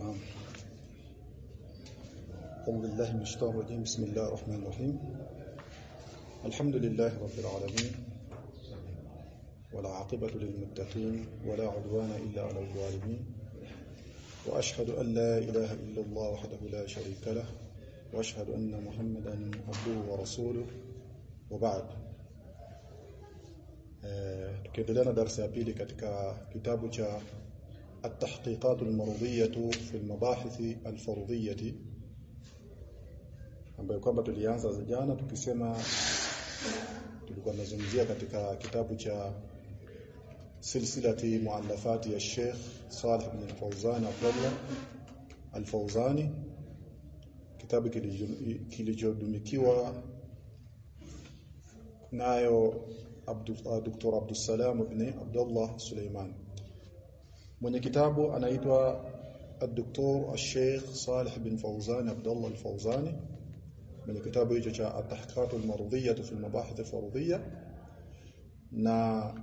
أعوذ بالله من الشيطان الرجيم بسم الله الرحمن الرحيم الحمد لله رب العالمين ولا عاقبة للمتقين ولا عدوان إلا على الظالمين وأشهد أن لا إله إلا الله وحده لا شريك له وأشهد أن محمدا عبده ورسوله وبعد tukiendelea na darasa ya التحقيقات المرضية في المباحث الفرضية ambayo kwamba tulianza jana tukisema tulikuwa tunazungumzia katika kitabu cha silsilati muallafati ya Sheikh Salih bin Fawzan Abdullah Al-Fawzani kitabu kilichodumikiwa nayo Dr. Abdul Salam ibn Abdullah Suleiman mwenye kitabu anaitwa الدكتور الشيخ صالح بن فوزان عبد الله الفوزاني من كتابه hicho cha التحقيقات المرضية في المباحث الفرضية na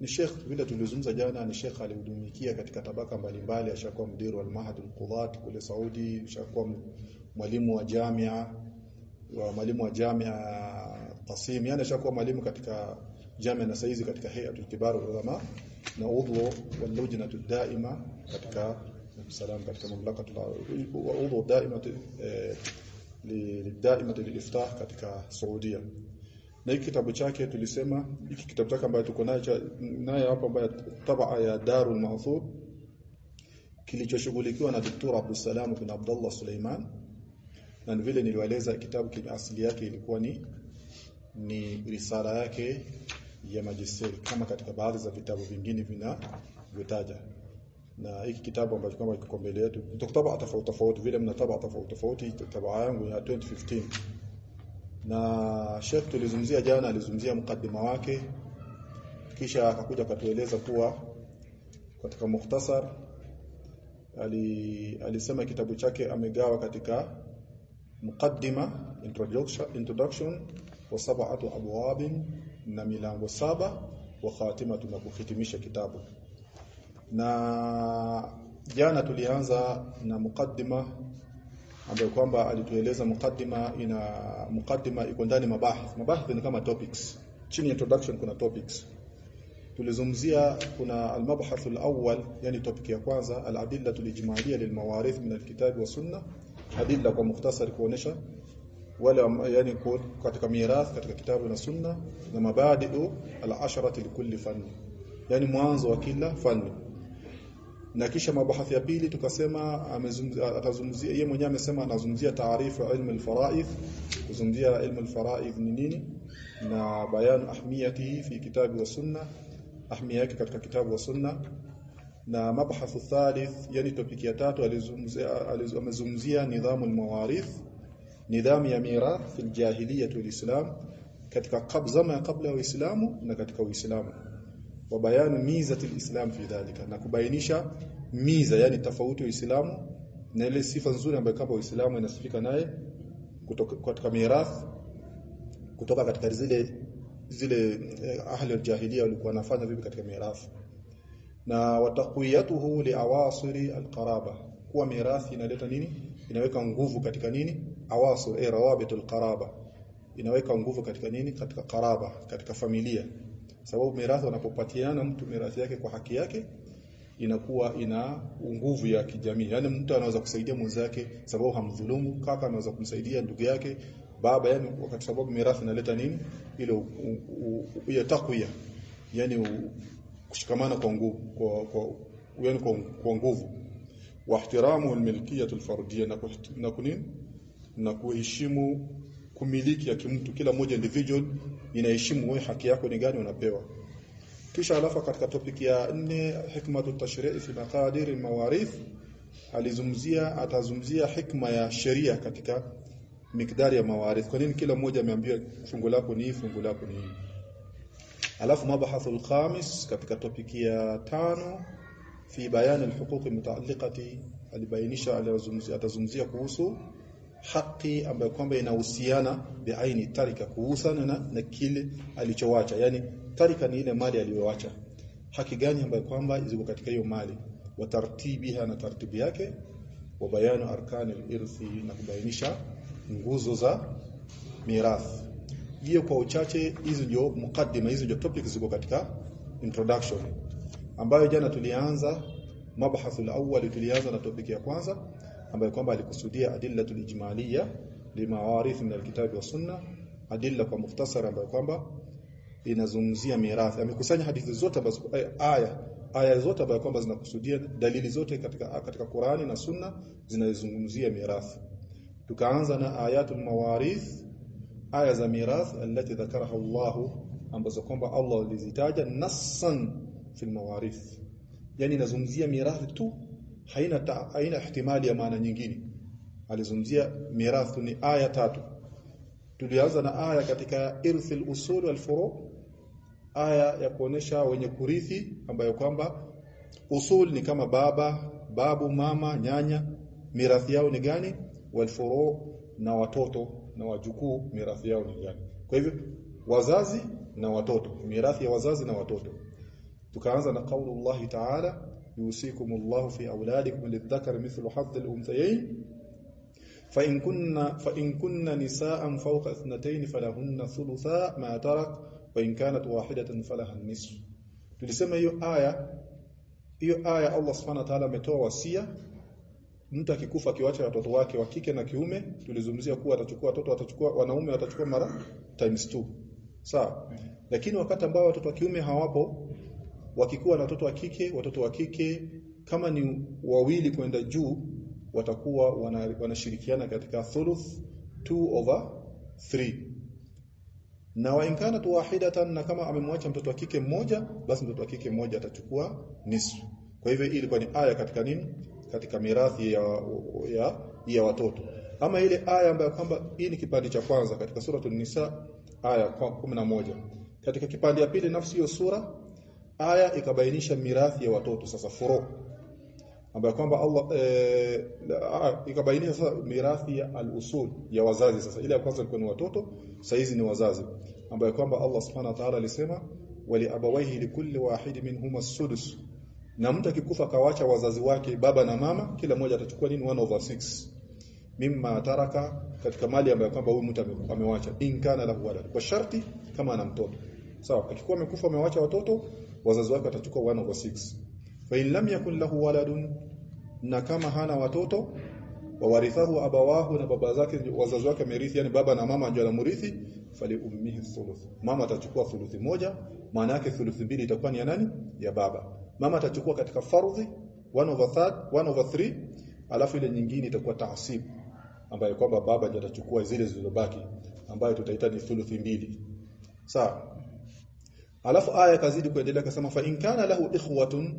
ni Sheikh vile tulizungumza jana ni Sheikh alihudumikia katika tabaka mbalimbali ashakuwa mdiru al mahad al qudat kule Saudi ashakuwa mwalimu wa jamia wa mwalimu wa jamia Qasim yani ashakuwa mwalimu katika jamia na saizi katika hayatul kibar ulama na udhu wa lujna daima katika salam katika mamlaka wa udhu daima lidaimati liftah katika Saudia na hiki kitabu chake tulisema hiki kitabu chake ambacho tuko nacho naye hapa ambaye tabaa ya Darul Mahfud kilichoshughulikiwa na Dr. Abdul Salam bin Abdullah Suleiman na vile niliwaeleza kitabu asili yake ilikuwa ni ni risala yake ya majisteri kama katika baadhi za vitabu vingine vinavyotaja na hiki kitabu ambacho kama kiko mbele yetu tuktaba tofauti tofauti vile mnataba tofauti tofauti tabaa yangu ya 2015 na Sheikh tulizungumzia jana alizungumzia mukaddima wake kisha akakuja akatueleza kuwa katika mukhtasar ali, alisema kitabu chake amegawa katika mukaddima introduction, introduction wa sab'atu abwabin na milango saba wa khatima na kuhitimisha kitabu. Na jana tulianza na mukaddima ambayo kwamba alitueleza mukaddima ina mukaddima iko ndani mabahath mabahath ni kama topics. Chini introduction kuna topics. Tulizungumzia kuna almabhath alawwal yani topic ya kwanza aladilla tulijmalia lilmawarith min alkitab wa sunna adilla kwa mukhtasar kuonesha wale yani katika mirath katika kitabu na sunna na mabadi'u al-asharati likulli fanni. Yani mwanzo wa kila fanni. Na kisha mabahathi ya pili tukasema atazungumzia yeye mwenyewe amesema anazungumzia taarifu ilmu al-fara'id. Kuzungumzia ilmu al-fara'id ni nini? Na bayan ahmiyatihi fi kitabu wa sunna ahmiya yake katika kitabu wa sunna. Na mabahathu thalith yani topiki ya tatu alizungumzia amezungumzia nidhamu al-mawarith nidhamu ya mirath fil jahiliyyah wal islam katika kabla ya kabla ya uislamu na katika uislamu. Wa bayanu mizati alislam fi dhalika na kubainisha miza yani tofauti wa Uislamu na ile sifa nzuri ambayo kama Uislamu inasifika naye kutoka katika mirath kutoka katika zile zile eh, ahli aljahiliya walikuwa wanafanya vipi katika mirath na wataqwiyatuhu liawasiri alqaraba kuwa mirathi inaleta nini? Inaweka nguvu katika nini awasir ay rawabitul qaraba. Inaweka nguvu katika nini? Katika qaraba katika familia. Sababu mirathi wanapopatiana mtu mirathi yake kwa haki yake inakuwa ina nguvu ya kijamii. Yani mtu anaweza kusaidia mwenzake sababu hamdhulumu kaka anaweza kumsaidia ndugu yake baba yani wakati sababu mirathi inaleta nini? Ile ile takwiya yani kushikamana kwa nguvu kwa kwa yani kwa, kwa nguvu. Wa ihtiramu almilkiyah alfardiyya na kunini na kuheshimu kumiliki ya kimtu kila mmoja individual inaheshimu wewe haki yako ni gani unapewa. Kisha alafu katika topic ya nne hikmatu tashri'i fi maqadir almawarith alizumzia atazumzia hikma ya sheria katika mikdari ya mawarith. Kwa nini kila mmoja ameambiwa fungu lako ni fungu lako ni alafu mabahathu alkhamis katika topic ya tano fi bayan alhuquq almutaalliqati alibainisha atazungumzia kuhusu haki ambayo kwamba inahusiana biaini tarika kuhusana na, na kile alichowacha. Yani tarika ni ile mali aliyowacha, haki gani ambayo kwamba ziko katika hiyo mali? Wa tartibiha na tartibi yake wa bayanu arkani al-irthi na kubainisha nguzo za mirathi. Hiyo kwa uchache hizo ndio mukaddima hizo ndio topics ziko katika introduction. Ambayo jana tulianza mabahathul al-awwal tulianza na topic ya kwanza ambayo kwamba alikusudia adillatul ijmaliyya limawarith min alkitabi wa sunna adilla kwa mukhtasara ambayo kwamba inazungumzia mirathi. Amekusanya hadithi zote ambazo aya aya zote ambazo kwamba zinakusudia dalili zote katika katika Qur'ani na Sunna zinazozungumzia mirathi. Tukaanza na ayatul mawarith aya za mirath alati dhakaraha Allah ambazo kwamba Allah alizitaja nassan fil mawarith. Yani inazungumzia mirathi tu haina ta, haina ihtimali ya maana nyingine. Alizungumzia mirathu ni aya tatu. Tulianza na aya katika irthil usul wal furu aya ya kuonesha wenye kurithi ambayo kwamba usul ni kama baba babu mama nyanya. Mirathi yao ni gani? Wal furu na watoto na wajukuu mirathi yao ni gani? Kwa hivyo wazazi na watoto. Mirathi ya wazazi na watoto. Tukaanza na qaulullah ta'ala yusikumullahu fi auladikum lidhakari mithlu hadhi al-unthayayn fa in kunna fa in kunna nisaan fawqa ithnatayn falahunna thulutha ma tarak wa in kanat wahidatan falaha an-nisf tulisema hiyo aya hiyo aya Allah subhanahu wa ta'ala ametoa wasia. Mtu akikufa akiwacha watoto wake wa kike na kiume tulizungumzia kuwa atachukua watoto atachukua wanaume watachukua mara times 2 sawa? Lakini wakati ambao watoto wa kiume hawapo wakikuwa na watoto wa kike watoto wa kike kama ni wawili kwenda juu watakuwa wanashirikiana wana katika thuluth 2 over 3 na wainkana tu wahidatan na kama amemwacha mtoto wa kike mmoja basi mtoto wa kike mmoja atachukua nisfu. Kwa hivyo hii ilikuwa ni aya katika nini? Katika mirathi ya, ya, ya watoto. Ama ile aya ambayo kwamba hii ni kipande cha kwanza katika suratul nisa aya 11 katika kipande ya pili nafsi hiyo sura aya ikabainisha mirathi ya watoto sasa furu. Ambayo kwamba Allah e, ikabainisha sasa mirathi ya al-usul ya wazazi sasa. Ile ya kwanza ilikuwa ni watoto sasa hizi ni wazazi. Ambayo kwamba Allah subhanahu wa ta'ala alisema wali abawaihi likulli wahid minhum as-sudus. Na mtu akikufa kawacha wazazi wake baba na mama kila mmoja atachukua nini? 1 over 6 mimma taraka katika mali ambayo kwamba huyu mtu amewacha. In kana lahu walad. Kwa sharti kama ana mtoto. Sawa so, akikuwa amekufa amewacha watoto wazazi wake watachukua 1 over 6 fa in lam yakun lahu waladun na kama hana watoto wawarithahu abawahu na baba zake wazazi wake merithi yani baba na mama ndio anamrithi fali ummihi thuluth. Mama atachukua thuluthi moja maana yake thuluthi mbili itakuwa ni ya nani? Ya baba. Mama atachukua katika fardhi 1 over 3 1 over 3 alafu ile nyingine itakuwa taasib ambayo kwamba baba ndiye atachukua zile zilizobaki ambayo tutaita ni thuluthi mbili. Sawa alafu aya kazidi kuendelea akasema fa in kana lahu ikhwatun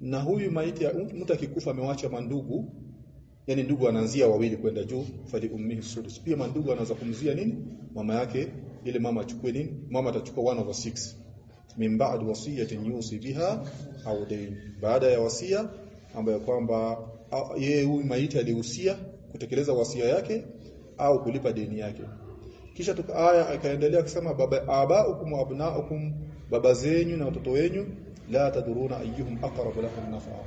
na huyu maiti mtu akikufa amewacha mandugu yani ndugu anaanzia wawili kwenda juu fali ummihi sudus. Pia mandugu anaweza kumzia nini? Mama yake ile mama achukue nini? Mama atachukua 1 over 6 min ba'd wasiyatin yusi biha au dain baada ya wasia ambayo kwamba yeye huyu maiti alihusia kutekeleza wasia yake au kulipa deni yake. Kisha tukaya akaendelea kusema baba abaukum wa abnaukum baba zenyu na watoto wenyu la taduruna ayyuhum aqrabu lakum naf'a.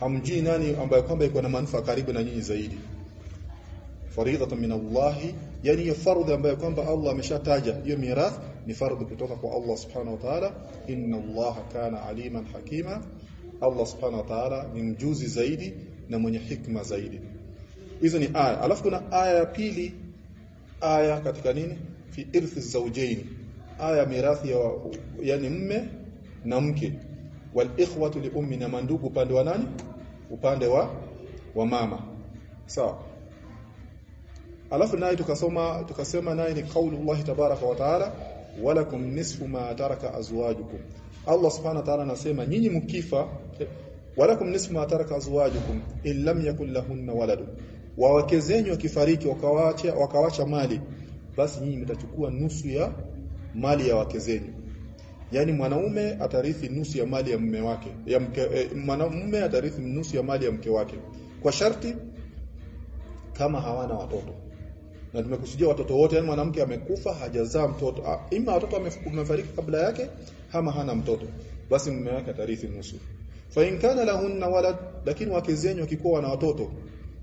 Hamji nani ambaye kwamba iko na manufaa karibu na nyinyi zaidi. Faridatan min Allah yani hiyo ambayo kwamba Allah ameshataja hiyo mirath ni fardhi kutoka kwa Allah subhanahu wa ta'ala. Inna Allah kana aliman hakima. Allah subhanahu wa ta'ala ni mjuzi zaidi na mwenye hikma zaidi. Hizo ni aya. Alafu kuna aya ya pili aya katika nini? Fi irthi zawjaini aya mirathi ya yani mme na mke. Wal ikhwatu li ummi na mandugu upande wa nani? Upande wa wa mama. Sawa. Alafu naye tukasoma tukasema naye ni kaulullah tabaraka wa taala walakum nisfu ma taraka azwajukum. Allah subhanahu wa ta'ala anasema nyinyi mkifa walakum nisfu ma taraka azwajukum in lam yakul lahunna waladun wa wakezenyu wakifariki wakawacha wakawacha mali basi nyinyi mtachukua nusu ya mali ya wake zenu. Yaani mwanaume atarithi nusu ya mali ya mume wake ya mke eh, mwanamume atarithi nusu ya mali ya mke wake. Kwa sharti kama hawana watoto. Na tumekusudia watoto wote yani mwanamke amekufa hajazaa mtoto. Ima watoto wamefariki kabla yake ama hana mtoto basi mume wake atarithi nusu. Fa in kana lahunna walad lakini wake zenyu wakikuwa na watoto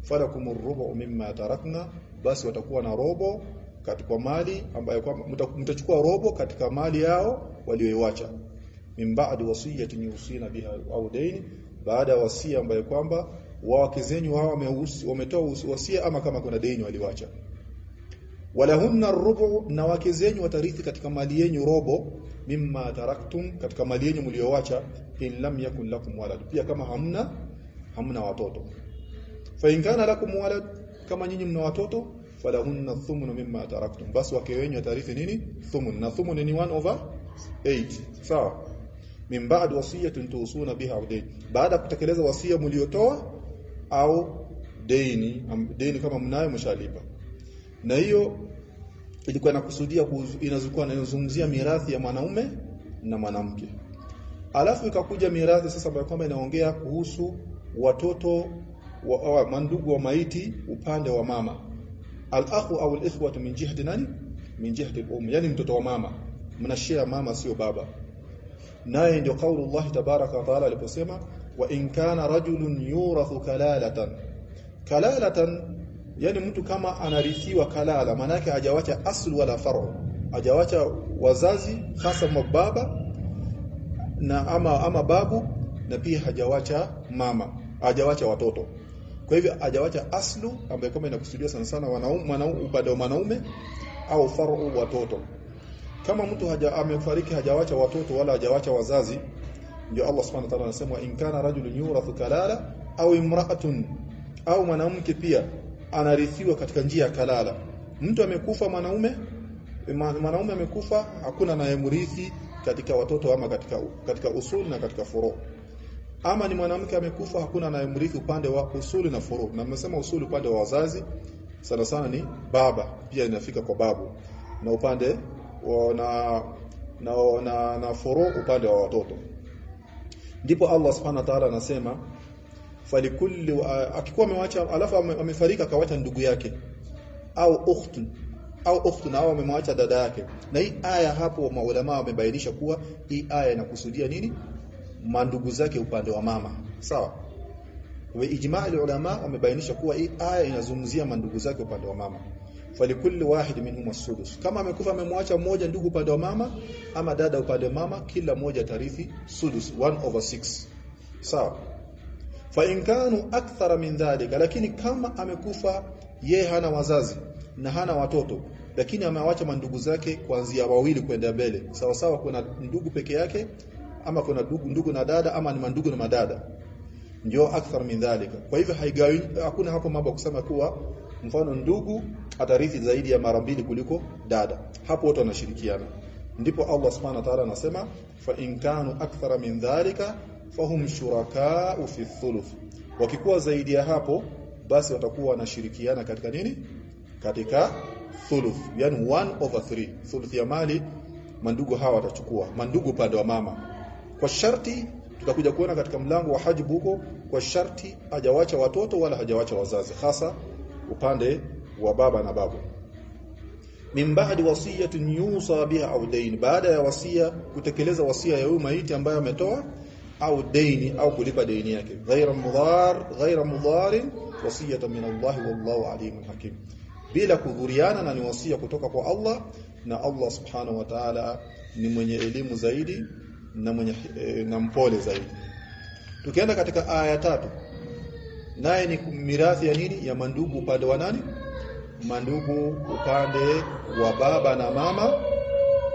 falakum rubu mimma tarakna basi watakuwa na robo katika mali ambayo kwamba mtachukua robo katika mali yao walioiacha min ba'di wasiyatin yusina biha au daini baada wasia ambayo kwamba wake zenyu wao wametoa wasia ama kama kuna deni waliwacha. Walahunna rubu na wake zenyu watarithi katika mali yenu robo mimma taraktum katika mali yenu mliowacha in lam yakun lakum walad. Pia kama hamna hamna watoto. Fa in kana lakum walad kama nyinyi mna watoto falahunna thumnu mimma taraktum. Basi wake wenyu watarithi nini? Thumun na thumun ni 1 over 8 sawa. Min ba'd wasiyatin tusuna biha au dayn baada kutekeleza wasia mliotoa au deni deni kama mnayo mshalipa. Na hiyo ilikuwa inakusudia inazokuwa inazungumzia mirathi ya mwanaume na mwanamke. Alafu ikakuja mirathi sasa ambayo kwamba inaongea kuhusu watoto wa, wa mandugu wa maiti upande wa mama al-akhu au al-ikhwatu min jihati nani? Min jihati al-um yani mtoto wa mama. Mnashare mama sio baba. Naye ndio kauli Allah tabaraka wa taala aliposema wa in kana rajulun yurathu kalalatan. Kalalatan yani mtu kama anarithiwa kalala manake hajawacha aslu wala faru. Hajawacha wazazi hasa mababa na ama ama babu na pia hajawacha mama. Hajawacha watoto kwa hivyo ajawacha aslu ambaye kama inakusudia sana sana upande wa wanaume au faru watoto. Kama mtu haja amefariki hajawacha watoto wala hajawacha wazazi ndio Allah Subhanahu wa ta'ala anasema in kana rajulun yurathu kalala au imra'atun au mwanamke pia anarithiwa katika njia ya kalala. Mtu amekufa mwanaume mwanaume amekufa hakuna naye mrithi katika watoto ama katika katika usuli na katika furu ama ni mwanamke amekufa hakuna anayemrithi upande wa usuli na furu. Na nimesema usuli upande wa wazazi sana sana ni baba. Pia inafika kwa babu. Na upande wa na na, na, na furu upande wa watoto. Ndipo Allah subhanahu wa ta'ala anasema falikulli akikuwa amewacha alafu amefarika akawacha ndugu yake. Au ukhtun au ukhtun au amemwacha dada yake. Na hii aya hapo maulama wamebainisha kuwa hii aya inakusudia nini mandugu zake upande wa mama. Sawa? Wa ijma' ulama wamebainisha kuwa hii aya inazungumzia mandugu zake upande wa mama. Falikulli wahid minhum as-sudus. Kama amekufa amemwacha mmoja ndugu upande wa mama ama dada upande wa mama kila mmoja tarithi sudus 1 over 6 sawa? Fa in kanu akthara min dhalika lakini kama amekufa ye hana wazazi na hana watoto lakini amewacha mandugu zake kuanzia wawili kwenda mbele. Sawa sawa kuna ndugu peke yake ama kuna ndugu ndugu na dada ama ni mandugu na madada. Ndio akthar min dhalika. Kwa hivyo haigawi hakuna hapo mambo kusema kuwa mfano ndugu atarithi zaidi ya mara mbili kuliko dada. Hapo wote wanashirikiana. Ndipo Allah subhanahu wa ta'ala anasema fa in kanu akthara min dhalika fahum shurakaa fi thuluth. Wakikuwa zaidi ya hapo basi watakuwa wanashirikiana katika nini? Katika thuluth. Yani 1 over 3 thuluth ya mali mandugu hawa watachukua. Mandugu upande wa mama kwa sharti tutakuja kuona katika mlango wa hajibu huko kwa sharti hajawacha watoto wala hajawacha wazazi hasa upande wa baba na babu. Min ba'di wasiyatin yusa biha au dain baada ya wasia kutekeleza wasia ya huyu maiti ambayo ametoa au daini au kulipa daini yake. Ghaira mudhar ghaira mudhar wasiyatan min Allah wallahu alimun hakim. Bila kudhuriana na ni wasia kutoka kwa Allah na Allah subhanahu wa ta'ala ni mwenye elimu zaidi na mwenye e, na mpole zaidi. Tukienda katika aya tatu naye ni mirathi ya nini? Ya mandugu upande wa nani? Mandugu upande wa baba na mama.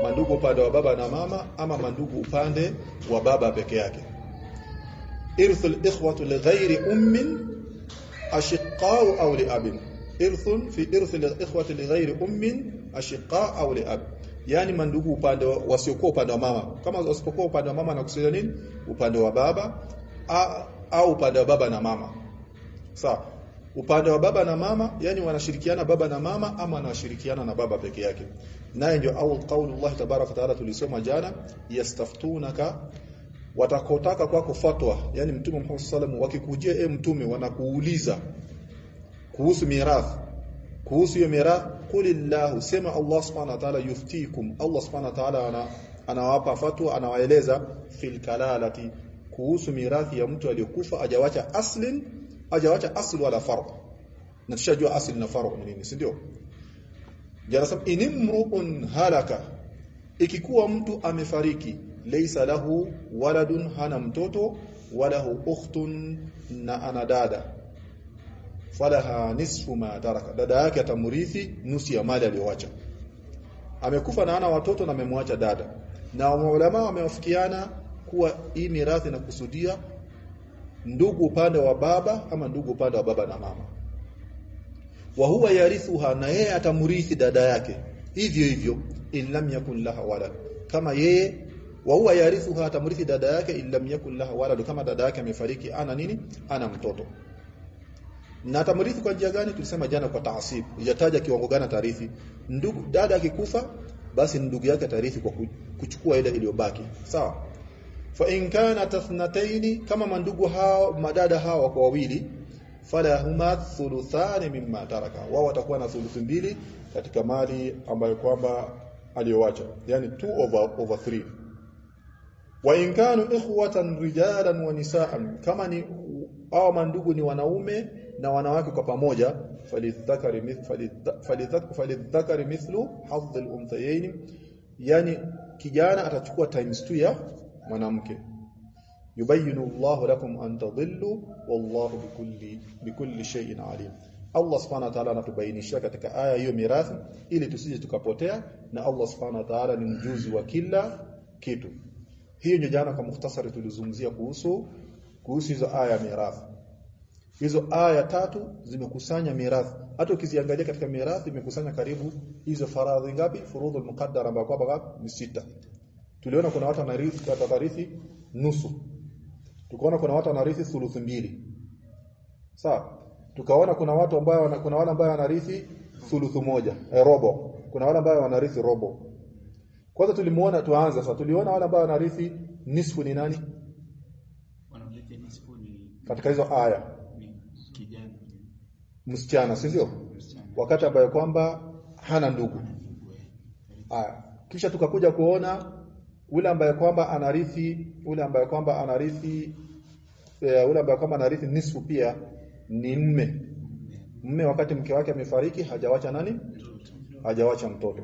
Mandugu upande wa baba na mama ama mandugu upande wa baba peke yake. Irthul ikhwatu lighairi ummin ashiqau au liabin irthun fi irthil ikhwati lighairi ummin ashiqa au liab yani mandugu upande wasiokuwa upande wa mama. Kama wasipokuwa upande wa mama na kusudia nini? Upande wa baba au upande wa baba na mama. Sawa. Upande wa baba na mama yani wanashirikiana baba na mama ama wanashirikiana na baba peke yake. Naye ndio au qaulullah tabaraka taala tulisoma jana yastaftunaka watakotaka kwako fatwa. Yani mtume Muhammad sallallahu wakikujia e mtume wanakuuliza kuhusu mirathi kuhusu hiyo mirathi kulillahu sema Allah subhanahu wa ta'ala yuftikum. Allah subhanahu wa ta'ala ana anawapa fatwa anawaeleza fil kalalati kuhusu mirathi ya mtu aliyokufa ajawacha aslin ajawacha asl wala farq na tushajua asl na farq ni nini si ndio? Jarasab inimruun halaka ikikuwa mtu amefariki laysa lahu waladun hana mtoto walahu ukhtun na ana dada falaha nisfu ma taraka. Dada yake atamrithi nusu ya mali aliyoacha. Amekufa na ana watoto na amemwacha dada. Na maulama wamewafikiana kuwa hii mirathi na kusudia ndugu upande wa baba ama ndugu upande wa baba na mama. Wa huwa yarithuha na yeye atamrithi dada yake. Hivyo hivyo in lam yakun laha walad. Kama yeye wa huwa yarithuha atamrithi dada yake in lam yakun laha walad. Kama dada yake amefariki ana nini? Ana mtoto na atamrithi kwa njia gani? Tulisema jana kwa taasib. Ijataja kiwango gani tarithi ndugu dada akikufa basi ndugu yake atarithi kwa kuchukua ile iliyobaki. Sawa? Fa in kana tathnataini kama mandugu hao madada hao wako wawili fala huma thuluthani mimma taraka. Wao watakuwa na thuluthi mbili katika mali ambayo kwamba aliyoacha yani 2 over over 3 wa in kanu ikhwatan rijalan wa nisaan kama ni hao mandugu ni wanaume na wanawake kwa pamoja falidhakari mithlu hadh al-unthayayn yani kijana atachukua times 2 ya mwanamke. Yubayinu Allahu lakum an tadhillu wallahu bikulli bikulli shay'in alim. Allah subhanahu wa ta'ala anatubainisha katika aya hiyo mirathi ili tusije tukapotea na Allah subhanahu wa ta'ala ni mjuzi wa kila kitu. Hiyo ndio jana kwa mukhtasari tulizungumzia kuhusu kuhusu hizo aya mirathi hizo aya tatu zimekusanya mirathi. Hata ukiziangalia katika mirathi imekusanya karibu hizo faradhi ngapi? Furudhul muqaddara ambayo hapa ni sita. Tuliona kuna watu wanarithi watarithi nusu. Tukaona kuna watu wanarithi thuluthi mbili. Sawa? Tukaona kuna watu ambao kuna wale ambao wanarithi thuluthu moja eh, robo. Kuna wale ambao wanarithi robo. Kwanza tulimuona tuanza sasa. Tuliona wale ambao wanarithi nisfu ni nani? Wanarithi nisfu ni katika hizo aya msichana si ndio wakati ambayo kwamba hana ndugu. Aya. Kisha tukakuja kuona ule ambaye kwamba anarithi ule ambaye kwamba anarithi e, ule ambaye kwamba anarithi nisfu pia ni mme. Mme wakati mke wake amefariki hajawacha nani? Hajawacha mtoto.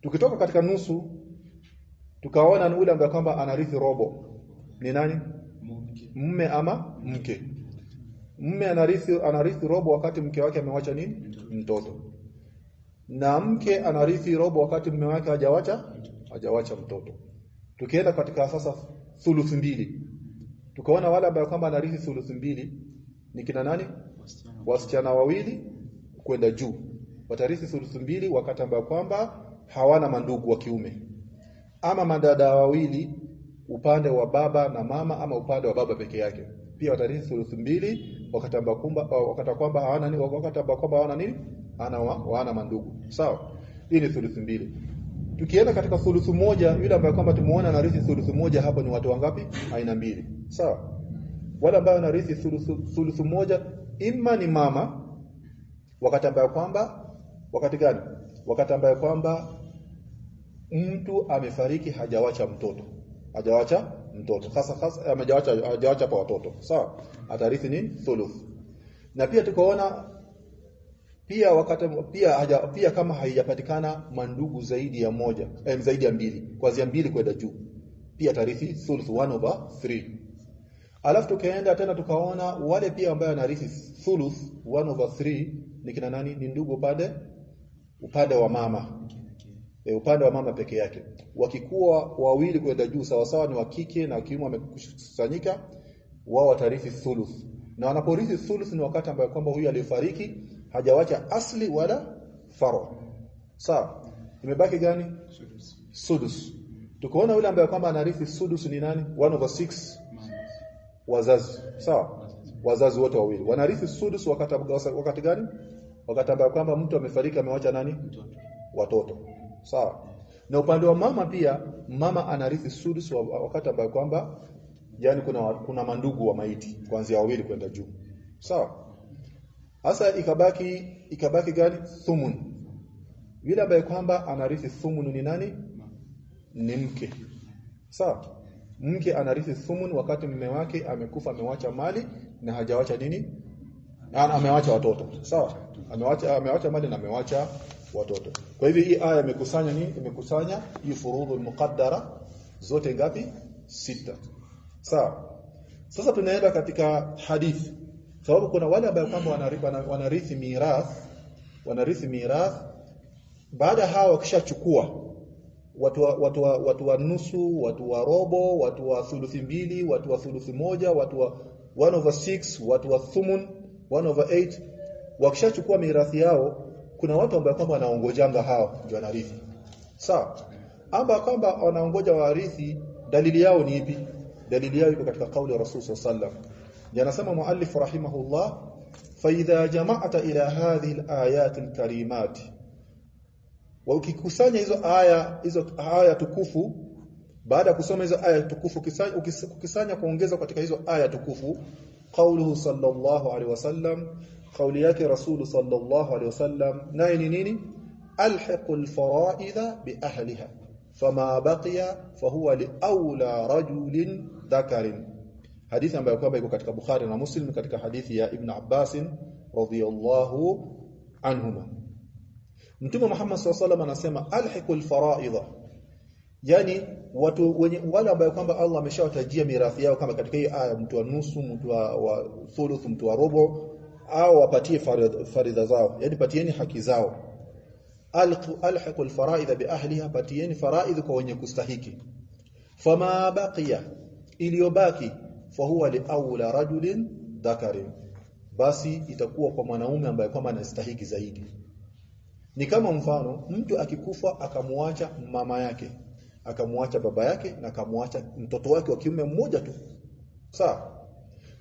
Tukitoka katika nusu tukaona ule ambaye kwamba anarithi robo. Ni nani? Mme ama mke. Mme anarithi anarithi robo wakati mke wake amewacha nini? Mtoto. Na mke anarithi robo wakati mume wake hajawacha hajawacha mtoto. Tukienda katika sasa thuluthi mbili. Tukaona wale ambao kwamba anarithi thuluthi mbili ni kina nani? wasichana Wasichana wawili kwenda juu. Watarithi thuluthi mbili wakati ambao kwamba hawana mandugu wa kiume. Ama madada wawili upande wa baba na mama ama upande wa baba peke yake. Pia watarithi thuluthi mbili wakati kumba wakati kwamba hawana nini wakati ambao kwamba hawana nini? Ana wa, hawana mandugu. Sawa? Hii ni thuluthi mbili. Tukienda katika thuluthi moja yule ambaye kwamba tumuona anarithi thuluthi moja hapo ni watu wangapi? Aina mbili. Sawa? Wale ambao anarithi thuluthi moja imma ni mama wakati ambaye kwamba wakati gani? Wakati ambaye kwamba mtu amefariki hajawacha mtoto. Hajawacha mtoto. hasa hasa amejawacha hajawacha kwa watoto. Sawa? Atarithi nini? Thuluth. Na pia tukaona pia wakati pia haja, pia kama haijapatikana mandugu zaidi ya moja eh, zaidi ya mbili kuanzia mbili kwenda juu pia tarithi thuluth 1 over 3 alafu tukaenda tena tukaona wale pia ambao wanarithi thuluth 1 over 3 ni kina nani ni ndugu upande upande wa mama e, upande wa mama peke yake. Wakikuwa wawili kwenda juu sawa sawa ni wa kike na wa kiume wamekusanyika wao watarithi thuluth. Na wanaporithi thuluth ni wakati ambao kwamba huyu aliyefariki hajawacha asli wala faro. Sawa? Imebaki gani? Sudus. sudus. Tukaona yule ambaye kwamba anarithi sudus ni nani? 1 over 6 wazazi. Sawa? Wazazi wote wawili. Wanarithi sudus wakati wakati gani? Wakati ambaye kwamba mtu amefariki amewacha nani? Watoto sawa. Na upande wa mama pia mama anarithi sudus wa- wakati ambayo kwamba yani kuna kuna mandugu wa maiti kuanzia wawili kwenda juu. Sawa. Hasa ikabaki ikabaki gani? Thumun. Yule ambaye kwamba anarithi thumun ni nani? Ni mke. Sawa. Mke anarithi thumun wakati mume wake amekufa amewacha mali na hajawacha nini? Amewacha watoto. Sawa. Amewacha amewacha mali na amewacha watoto. Kwa hivyo hii aya imekusanya nini imekusanya hii furudhu muqaddara zote ngapi? Sita. Sawa. Sasa tunaenda katika hadithi. Sababu kuna wale ambao kwamba wanarithi, wanarithi mirath wanarithi mirath. Baada hao wakishachukua watu wa, watu wa, watu wa nusu, watu wa robo, watu wa thuluthi mbili, watu wa thuluthi moja, watu wa 1 over 6, watu wa thumun 1 over 8 wakishachukua mirathi yao kuna watu ambao kwamba wanaongojanga hao ndio wanarithi. Sawa? Amba kwamba wanaongoja warithi dalili yao ni ipi? Dalili yao iko katika kauli ya Rasul sallallahu. Yanasema muallif rahimahullah fa idha jama'ata ila hadhihi alayat alkarimat wa ukikusanya hizo aya hizo aya tukufu baada ya kusoma hizo aya tukufu ukisanya kuongeza katika hizo aya tukufu qauluhu sallallahu alaihi wasallam kauli yake rasulu sallallahu alaihi wasallam naye ni nini? Alhiqul faraidha bi ahliha fama baqiya fahuwa li awla rajulin dhakarin. Hadithi ambayo kwamba iko katika Bukhari na Muslim katika hadithi ya Ibn Abbas radhiyallahu anhuma. Mtume Muhammad SAW anasema alhiqul faraidha yani watu wenye wale ambao kwamba Allah ameshawatajia mirathi yao kama katika hii aya mtu wa nusu mtu wa thuluth mtu wa robo au wapatie faridha, zao. Yani patieni haki zao. Alqu- alhiqul biahliha bi ahliha patieni faraidhi kwa wenye kustahiki. Fama baqiya iliyobaki fahuwa li awla rajulin dhakarin. Basi itakuwa kwa mwanaume ambaye kwamba anastahiki zaidi. Ni kama mfano mtu akikufa akamuacha mama yake, akamuacha baba yake na akamwacha mtoto wake wa kiume mmoja tu. Sawa?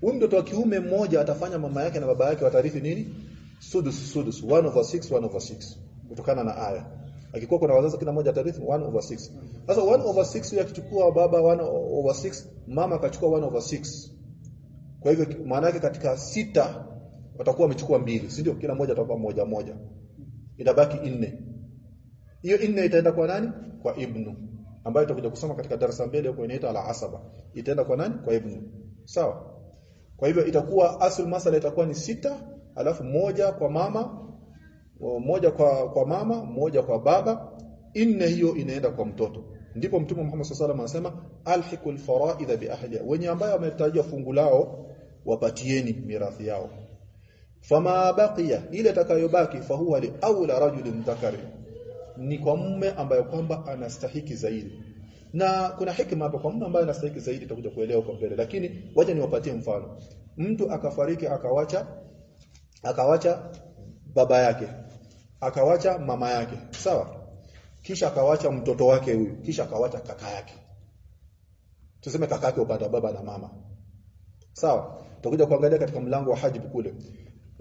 Huyu mtoto wa kiume mmoja atafanya mama yake na baba yake watarithi nini? Sudus sudus 1 over 6 1 over 6 kutokana na aya. Akikuwa kuna wazazi kila mmoja atarithi 1 over 6. Sasa 1 over 6 huyu akichukua baba 1 over 6, mama akachukua 1 over 6. Kwa hivyo maana yake katika sita watakuwa wamechukua mbili, si ndio? Kila mmoja atakuwa moja moja itabaki nne. Hiyo nne itaenda kwa nani? Kwa ibnu ambayo tutakuja kusoma katika darasa mbele huko inaitwa al-asaba. Itaenda kwa nani? Kwa ibnu. Sawa? Kwa hivyo itakuwa asl masala itakuwa ni sita, alafu moja kwa mama, moja kwa kwa mama, moja kwa baba, nne hiyo inaenda kwa mtoto. Ndipo Mtume Muhammad sallallahu alaihi wasallam anasema alhiqul faraidha bi ahliha. Wenye ambayo wametajwa fungu lao wapatieni mirathi yao fama baqiya ile takayobaki fahuwa li aula rajulin dhakari ni kwa mume ambaye kwamba anastahiki zaidi na kuna hikma hapa kwa mtu ambaye anastahili zaidi tutakuja kuelewa kwa mbele. Lakini wacha niwapatie mfano. Mtu akafariki akawacha akawacha baba yake akawacha mama yake sawa? Kisha akawacha mtoto wake huyu kisha akawacha kaka yake. Tuseme kaka yake upande wa baba na mama. Sawa? Tutakuja kuangalia katika mlango wa hajib kule.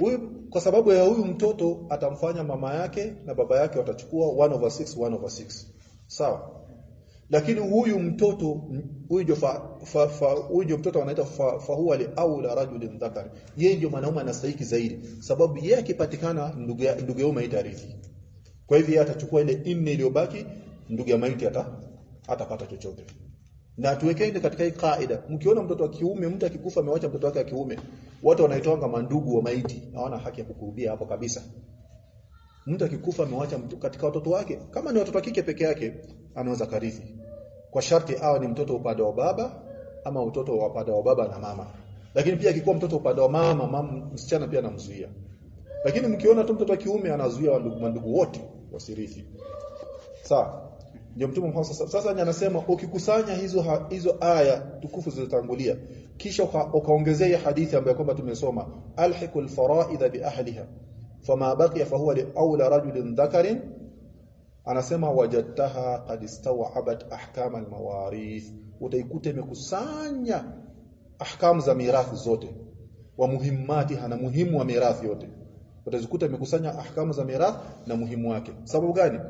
Huyu kwa sababu ya huyu mtoto atamfanya mama yake na baba yake watachukua 1 over 6 1 over 6. Sawa? Lakini huyu mtoto huyu jo fa, fa, huyu jo mtoto anaitwa fa, fa huwa li aula rajulin dhakar. Yeye ndio mwanaume anastahili zaidi sababu yeye akipatikana ndugu ndugu yao maiti arithi. Kwa hivyo atachukua ile nne iliyobaki ndugu ya maiti ata atapata chochote. Na tuwekeni katika hii kaida. Mkiona mtoto wa kiume mtu akikufa amewacha mtoto wake wa kiume, watu wanaitoanga mandugu wa maiti, hawana haki ya kukurubia hapo kabisa. Mtu akikufa amewacha mtu katika watoto wake, kama ni watoto wa kike peke yake, anaweza karithi. Kwa sharti awe ni mtoto upande wa baba ama mtoto wa upande wa baba na mama. Lakini pia akikuwa mtoto upande wa mama, mama msichana pia anamzuia. Lakini mkiona tu mtoto wa kiume anazuia wandugu mandugu wote wasirithi. Sawa? Ndio Mtume Muhammad sasa, anasema ukikusanya hizo hizo aya tukufu zilizotangulia kisha uka- ukaongezea hadithi ambayo kwamba tumesoma alhiqul faraidha bi ahliha fama baqiya fahuwa li awla rajulin dhakarin anasema wajadtaha qad istawabat ahkam almawarith. Utaikuta imekusanya ahkam za mirathi zote wa muhimmati hana muhimu wa mirathi yote. Utazikuta imekusanya ahkamu za mirathi na muhimu wake. Sababu gani?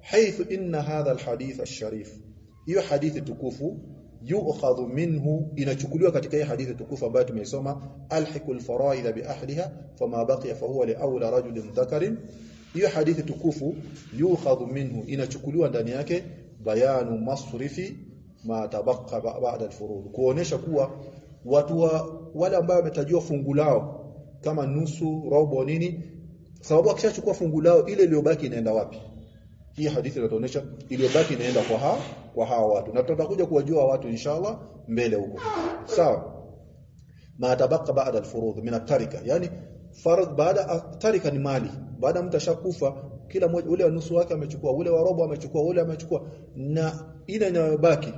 Haithu inna hadha alhadith alsharif. Hiyo hadithi tukufu yu'khadhu minhu inachukuliwa katika hii hadithi tukufu ambayo tumeisoma alhiqul faraidha bi ahliha fama baqiya fa huwa li awla rajulin dhakarin hiyo hadithi tukufu yu'khadhu minhu inachukuliwa ndani yake bayanu masrifi ma tabaqa ba'da al-furud. Kuonesha kuwa watu wa, wale ambao wametajiwa fungu lao kama nusu robo nini sababu akishachukua fungu lao ile iliyobaki inaenda wapi? Hii hadithi inatuonesha iliyobaki inaenda kwa ha, kwa hawa watu. Na tutakuja kuwajua watu inshallah mbele huko. Sawa. Ma tabaqa ba'da al-furud min at-tarika. Yani farad baada tarika ni mali. Baada mtu ashakufa kila mmoja ule nusu wake amechukua ule wa robo amechukua ule amechukua. Na ile inayobaki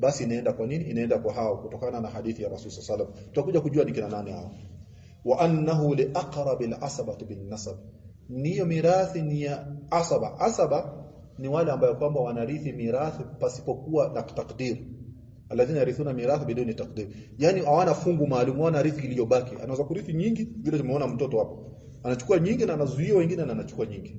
basi inaenda kwa nini? Inaenda kwa hao kutokana na hadithi ya Rasul sallallahu tutakuja kujua ni kina nani hao. Wa annahu li aqrab al-asabati bin nasab. Niyo mirathi ni ya asaba. Asaba ni wale ambao kwamba wanarithi mirathi pasipokuwa na takdir alladhina yarithuna mirath biduni taqdim. Yani hawana fungu maalum wana rithi iliyobaki. Anaweza kurithi nyingi vile tumeona mtoto hapo. Anachukua nyingi na anazuia wengine na anachukua nyingi.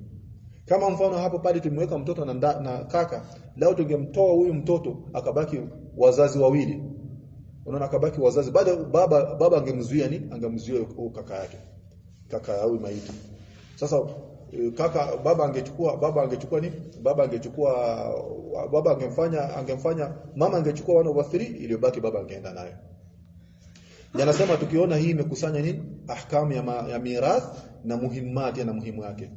Kama mfano hapo pale tumeweka mtoto na, na kaka leo tungemtoa huyu mtoto akabaki wazazi wawili. Unaona akabaki wazazi. Baada baba baba angemzuia ni angemzuia kaka yake. Kaka au maiti. Sasa kaka baba angechukua baba angechukua ni baba angechukua baba angemfanya angemfanya mama angechukua wana wa 3 iliyobaki baba angeenda nayo. Yanasema tukiona hii imekusanya nini? Ahkamu ya, ya mirath na muhimmati na muhimu yake.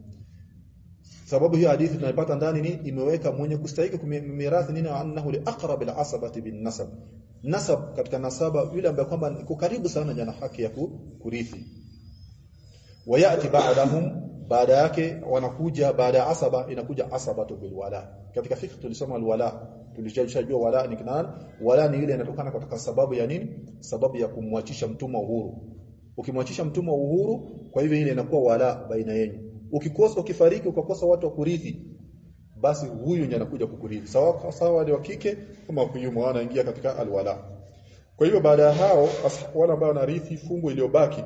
Sababu hii hadithi tunaipata ndani ni imeweka mwenye kustahiki kumirathi nini? Annahu li aqrab al asabati bin nasab. Nasab katika nasaba yule ambaye kwamba iko karibu sana jana haki ya kurithi. Wayati ba'dahum baada yake wanakuja baada ya asaba inakuja asabatu bil wala. Katika fikra tulisoma al wala. Tulishajua wala ni kinani wala ni ile inatokana kutoka sababu ya nini? Sababu ya kumwachisha mtumwa uhuru. Ukimwachisha mtumwa uhuru kwa hivyo ile inakuwa wala baina yenu. Ukikosa ukifariki ukakosa watu wa kurithi basi huyu ndiye anakuja kukurithi. Sawa sawa wale wa kike kama kuyumo anaingia katika alwala kwa hivyo baada ya hao wale ambao wanarithi fungu iliyobaki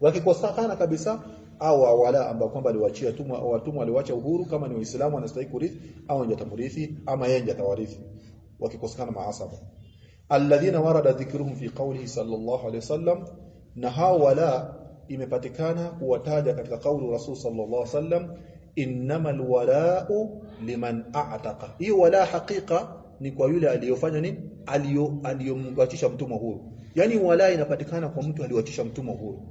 wakikosana kabisa au wala ambao kwamba aliwaachia tumwa watumwa aliwaacha uhuru kama ni waislamu anastahili kurithi au atamrithi ama yeye atawarithi wakikosekana maasaba alladhina warada dhikruhum fi qawlihi sallallahu alayhi wasallam na hao wala imepatikana kuwataja katika kauli rasul sallallahu alayhi wasallam innamal wala'u liman a'taqa. Hiyo wala hakika ni kwa yule aliyofanya nini? Aliyo aliyomwachisha mtumwa huru. Yani wala inapatikana kwa mtu aliyowachisha mtumwa huru.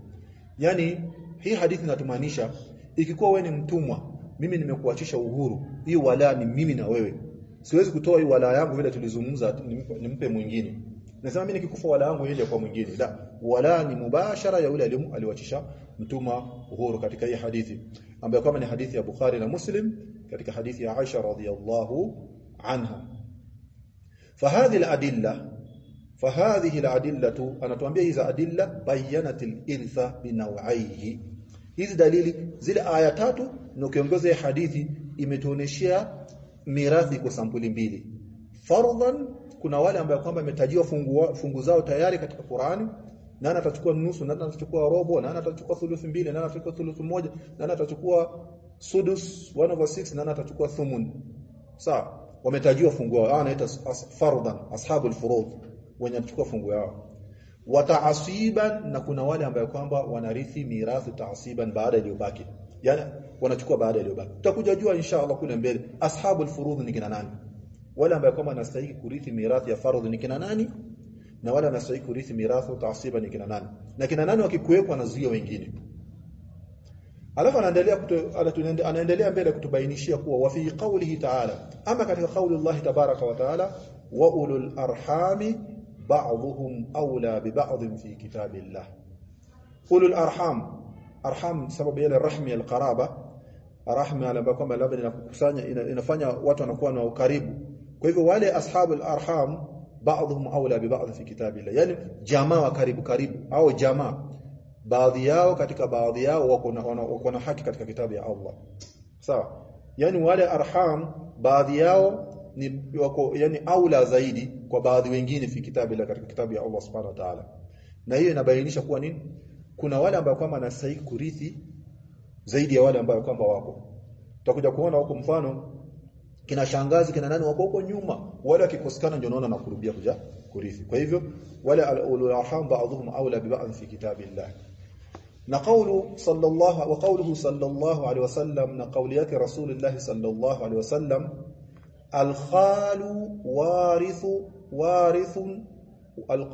Yani hii hadithi inatumaanisha ikikuwa wewe ni mtumwa, mimi nimekuachisha uhuru, hii wala ni mimi na wewe. Siwezi kutoa hii wala yangu vile tulizungumza nimpe mwingine. Nasema mimi nikikufa wala yangu ile kwa mwingine. La, wala ni mubashara ya yule aliwachisha mtumwa uhuru katika hii hadithi ambayo kama ni hadithi ya Bukhari na Muslim katika hadithi ya Aisha radhiyallahu anha. Fahadhi al-adilla fahadhihi aladillatu anatuambia hizi adilla bayanatil irtha binawaihi hizi dalili zile aya tatu na ukiongeza hadithi imetuoneshia mirathi kwa sampuli mbili fardhan kuna wale ambao kwamba umetajiwa fungu, fungu zao tayari katika Qur'ani nani atachukua nusu nani atachukua robo nani atachukua thuluthi mbili nani atachukua thuluthi moja nani atachukua sudus 1 over 6 nani atachukua thumun sawa wametajiwa fungu wao anaita fardhan ashabul furud wenye kuchukua fungu yao. Wataasiban na kuna wale ambao kwamba wanarithi mirathi taasiban baada iliyobaki. Yani wanachukua baada iliyobaki. Tutakuja jua inshallah kule mbele ashabul furud ni kina nani. Wale ambao kwamba wanastahili kurithi mirathi ya fardhi ni kina nani? Na wale wanastahili kurithi mirathi taasiban ni kina nani? Na kina nani wakikuwepo wanazuia wengine? Alafu anaendelea anaendelea mbele kutubainishia kuwa wa fi qawlihi ta'ala. Ama katika kauli Allah tabaraka wa taala wa ulul arhami بعضهم أولى ببعض في كتاب الله. قولوا الأرحام أرحام سبب إلى الرحمة القرابة. الرحمة على بكم لابن الكسانية إن فانيا واتنا قريب. كيف؟ والي أصحاب الأرحام بعضهم أولى ببعض في كتاب الله. يعني جماعة قريب قريب. أو جماعة. بعضيا وكتك بعضيا وكون وكون حكي كتك كتاب يا الله. صح. يعني والي أرحام بعضيا ni wako yani aula zaidi kwa baadhi wengine fi kitabu la katika kitabu ya Allah subhanahu wa ta'ala. Na hiyo inabainisha kuwa nini? Kuna wale ambao kwamba wanastahili kurithi zaidi ya wale ambao kwamba wako. Tutakuja kuona huko mfano kina shangazi kina nani wako huko nyuma. Wale wakikosekana ndio naona nakurubia kuja kurithi. Kwa hivyo wale ulul arham ba'dhum aula bi ba'd fi kitabillah. Na kaulu sallallahu wa qawluhu sallallahu alaihi wasallam na qawli yake sallallahu alaihi wasallam alkhalu warithu warithun